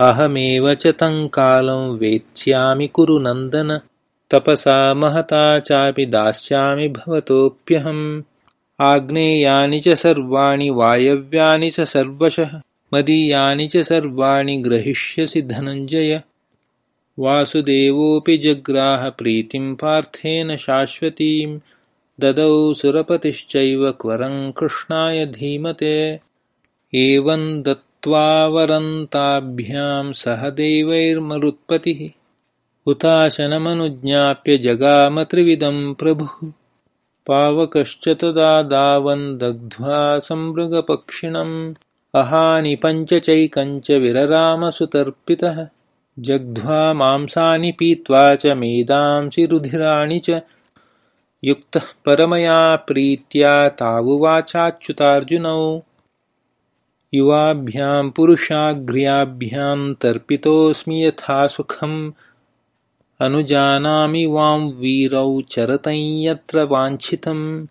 अहमेव च कालं वेत्स्यामि कुरु नन्दन। तपसा महता चापि दास्यामि भवतोऽप्यहम्। आग्नेयानि च सर्वाणि वायव्यानि च सर्वशः। मदीयानि च सर्वाणि ग्रहिष्यसि धनञ्जय। वासुदेवोऽपि जग्राहप्रीतिं पार्थेन शाश्वतीं ददौ सुरपतिश्चैव क्वरं कृष्णाय धीमते। एवं दत्त्वा वरन्ताभ्यां सह देवैर्मरुत्पतिः। हुताशनमनुज्ञाप्य जगामत्रिविदं प्रभुः। पावकश्च तदा दावन् दग्ध्वा सम्मृगपक्षिणम् अहानि पञ्चचैकञ्च विररामसुतर्पितः। जग्ध्वा मांसानि पीत्वा च मेदांसि रुधिराणि च। युक्तः परमया प्रीत्या तावुवाचाच्युतार्जुनौ युवाभ्यां पुरुषाग्र्याभ्यां तर्पितोऽस्मि यथा सुखम्। अनुजानामि वां वीरौ चरतं यत्र वाञ्छितम्।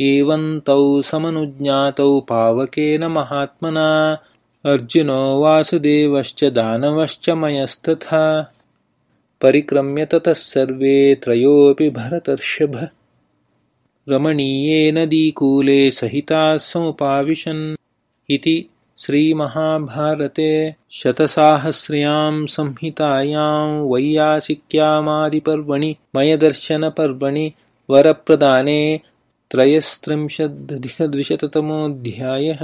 एवं तौ समनुज्ञातौ पावकेन महात्मना। अर्जुनो वासुदेवश्च दानवश्च मयस्तथा। परिक्रम्य ततः सर्वे त्रयोऽपि भरतर्षभ। रमणीये नदीकूले सहिताः समुपाविशन् इति श्रीमहाभारते शतसाहस्र्यां संहितायां वैयासिक्यामादिपर्वणि मयदर्शनपर्वणि वरप्रदाने त्रयस्त्रिंशदधिकद्विशततमोऽध्यायः